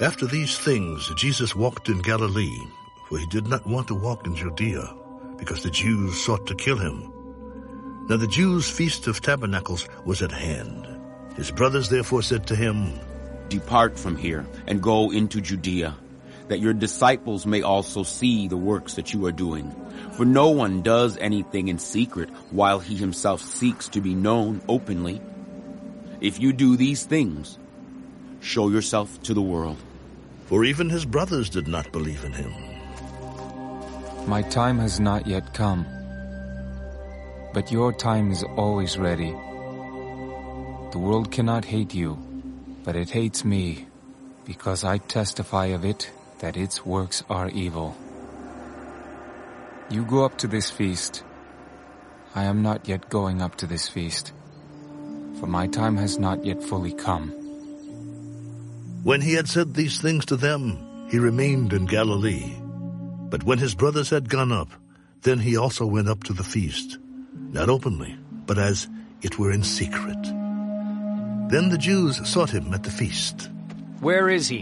After these things, Jesus walked in Galilee, for he did not want to walk in Judea, because the Jews sought to kill him. Now the Jews' feast of tabernacles was at hand. His brothers therefore said to him, Depart from here and go into Judea, that your disciples may also see the works that you are doing. For no one does anything in secret while he himself seeks to be known openly. If you do these things, show yourself to the world. For even his brothers did not believe in him. My time has not yet come, but your time is always ready. The world cannot hate you, but it hates me, because I testify of it that its works are evil. You go up to this feast. I am not yet going up to this feast, for my time has not yet fully come. When he had said these things to them, he remained in Galilee. But when his brothers had gone up, then he also went up to the feast, not openly, but as it were in secret. Then the Jews sought him at the feast. Where is he?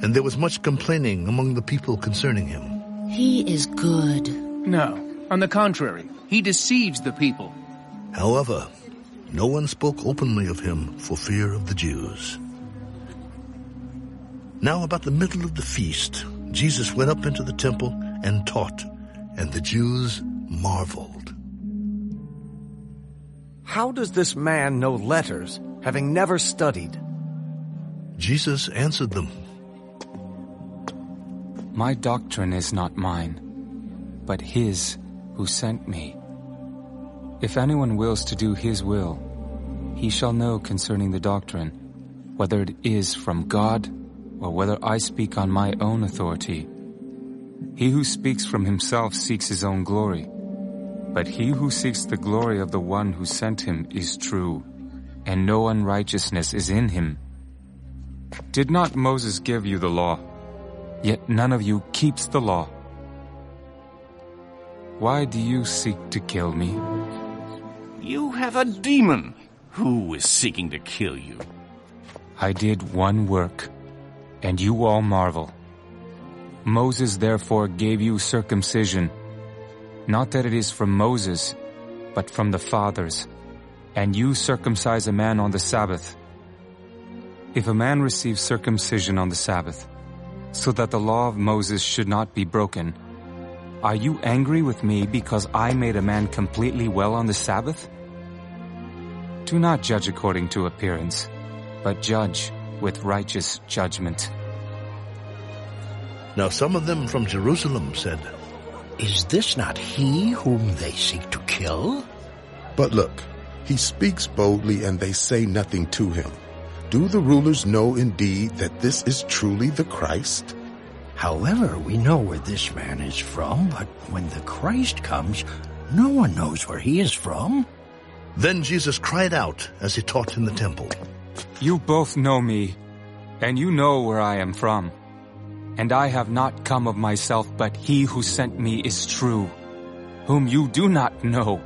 And there was much complaining among the people concerning him. He is good. No, on the contrary, he deceives the people. However, no one spoke openly of him for fear of the Jews. Now about the middle of the feast, Jesus went up into the temple and taught, and the Jews marveled. How does this man know letters, having never studied? Jesus answered them, My doctrine is not mine, but his who sent me. If anyone wills to do his will, he shall know concerning the doctrine, whether it is from God or whether I speak on my own authority. He who speaks from himself seeks his own glory, but he who seeks the glory of the one who sent him is true, and no unrighteousness is in him. Did not Moses give you the law? Yet none of you keeps the law. Why do you seek to kill me? You have a demon. Who is seeking to kill you? I did one work, and you all marvel. Moses therefore gave you circumcision, not that it is from Moses, but from the fathers, and you circumcise a man on the Sabbath. If a man receives circumcision on the Sabbath, so that the law of Moses should not be broken, are you angry with me because I made a man completely well on the Sabbath? Do not judge according to appearance, but judge with righteous judgment. Now some of them from Jerusalem said, Is this not he whom they seek to kill? But look, he speaks boldly and they say nothing to him. Do the rulers know indeed that this is truly the Christ? However, we know where this man is from, but when the Christ comes, no one knows where he is from. Then Jesus cried out as he taught in the temple. You both know me, and you know where I am from. And I have not come of myself, but he who sent me is true, whom you do not know.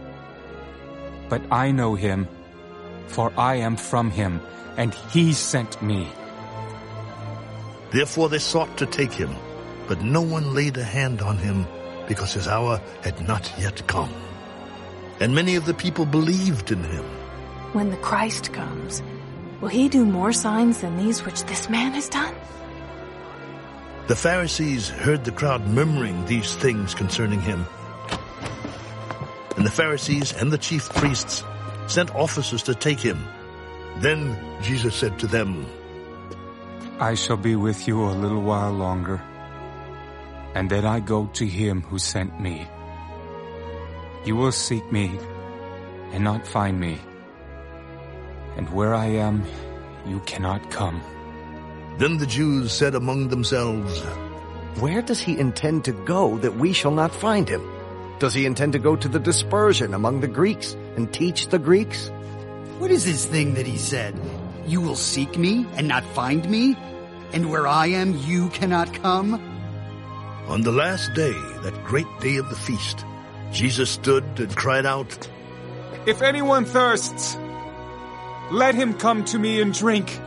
But I know him, for I am from him, and he sent me. Therefore they sought to take him, but no one laid a hand on him, because his hour had not yet come. And many of the people believed in him. When the Christ comes, will he do more signs than these which this man has done? The Pharisees heard the crowd murmuring these things concerning him. And the Pharisees and the chief priests sent officers to take him. Then Jesus said to them, I shall be with you a little while longer, and then I go to him who sent me. You will seek me and not find me, and where I am, you cannot come. Then the Jews said among themselves, Where does he intend to go that we shall not find him? Does he intend to go to the dispersion among the Greeks and teach the Greeks? What is this thing that he said? You will seek me and not find me? And where I am, you cannot come? On the last day, that great day of the feast, Jesus stood and cried out, If anyone thirsts, let him come to me and drink.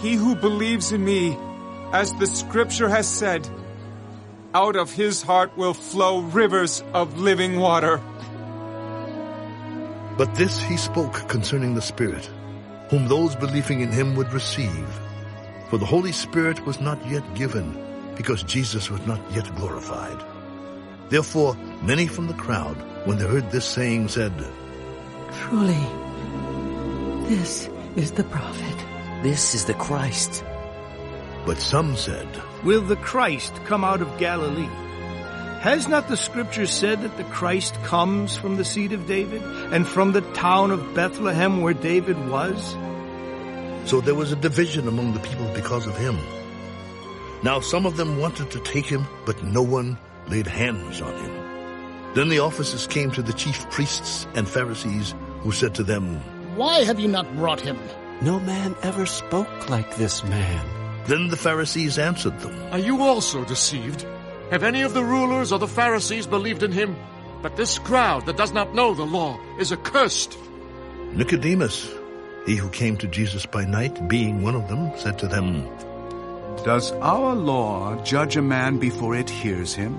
He who believes in me, as the scripture has said, out of his heart will flow rivers of living water. But this he spoke concerning the Spirit, whom those believing in him would receive. For the Holy Spirit was not yet given, because Jesus was not yet glorified. Therefore, many from the crowd, when they heard this saying, said, Truly, this is the prophet. This is the Christ. But some said, Will the Christ come out of Galilee? Has not the scripture said that the Christ comes from the seed of David and from the town of Bethlehem where David was? So there was a division among the people because of him. Now some of them wanted to take him, but no one laid hands on him. Then the officers came to the chief priests and Pharisees, who said to them, Why have you not brought him? No man ever spoke like this man. Then the Pharisees answered them, Are you also deceived? Have any of the rulers or the Pharisees believed in him? But this crowd that does not know the law is accursed. Nicodemus, he who came to Jesus by night, being one of them, said to them, Does our law judge a man before it hears him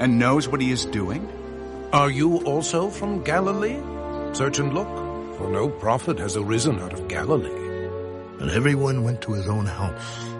and knows what he is doing? Are you also from Galilee? Search and look, for no prophet has arisen out of Galilee. And everyone went to his own house.